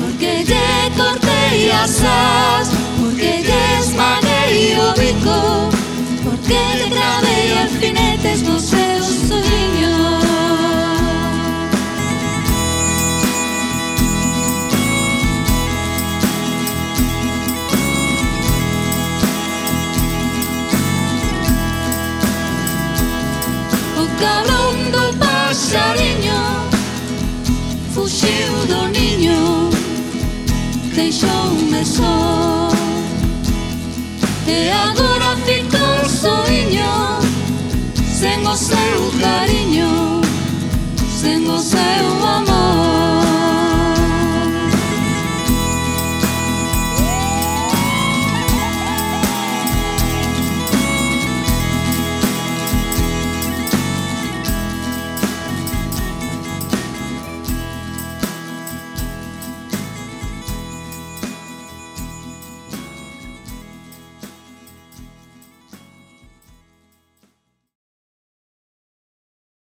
Porque te corté y asas Do niño deixoume só e agora